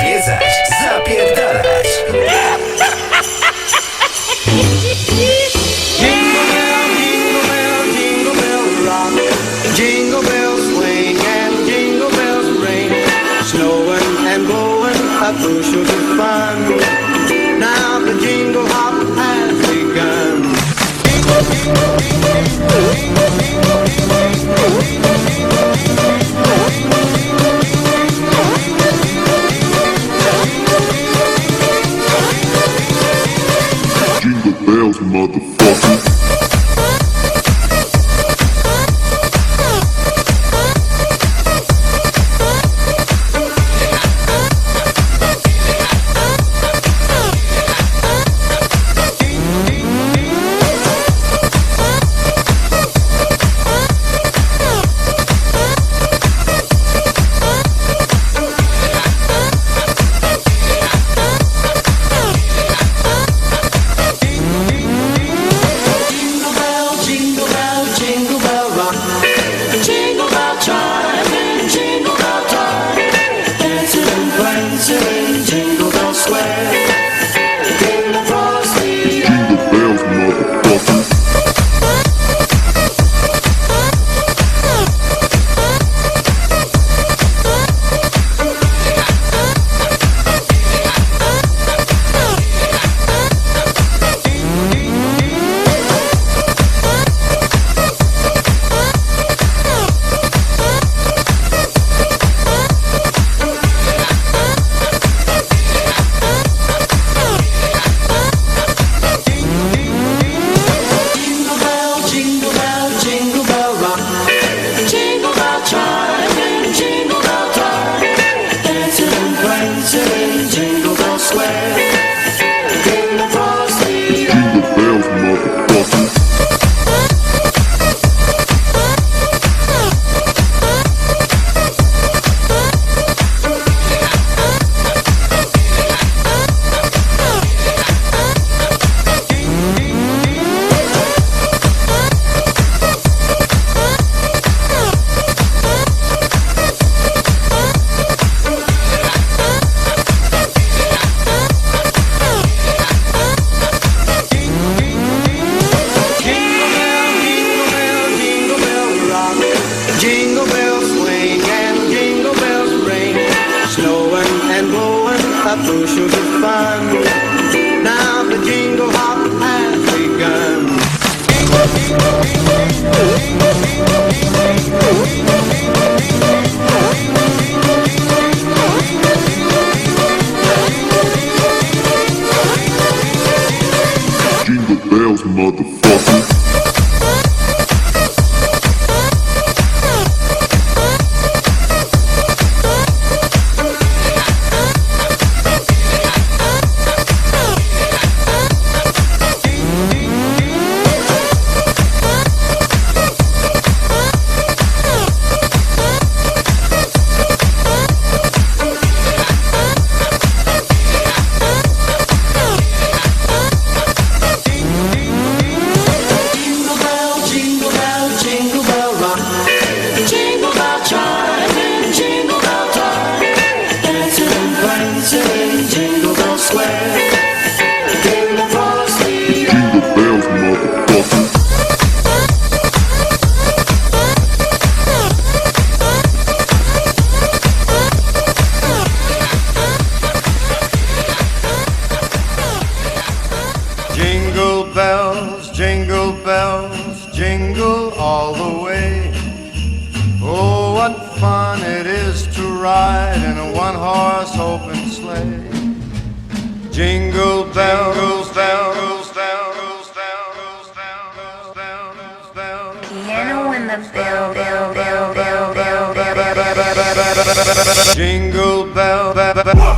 Zwiedzać, zapierdalać. couples should fun. Now the jingle hop has begun. Jingle bells, motherfucker. ba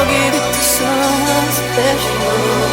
I'll give it to someone special.